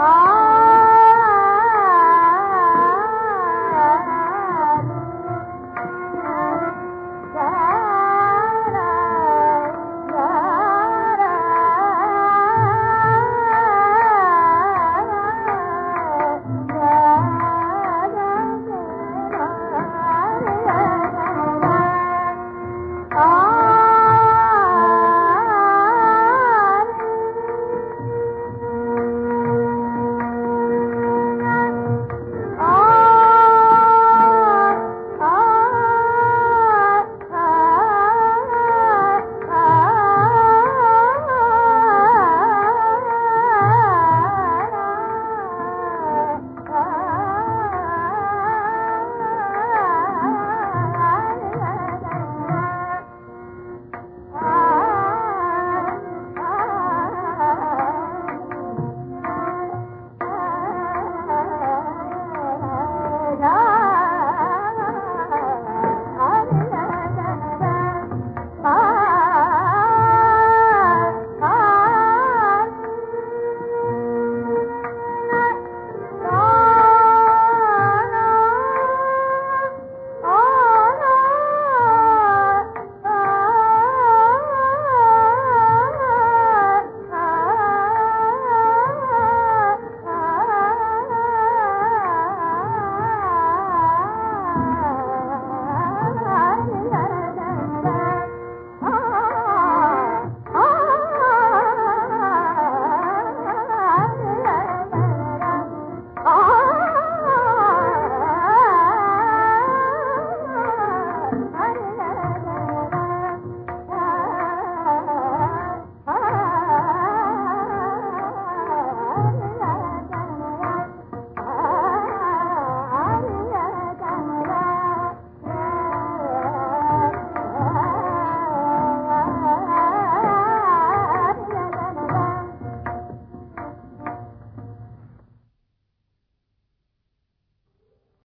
Oh.